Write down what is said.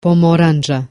Pomoranja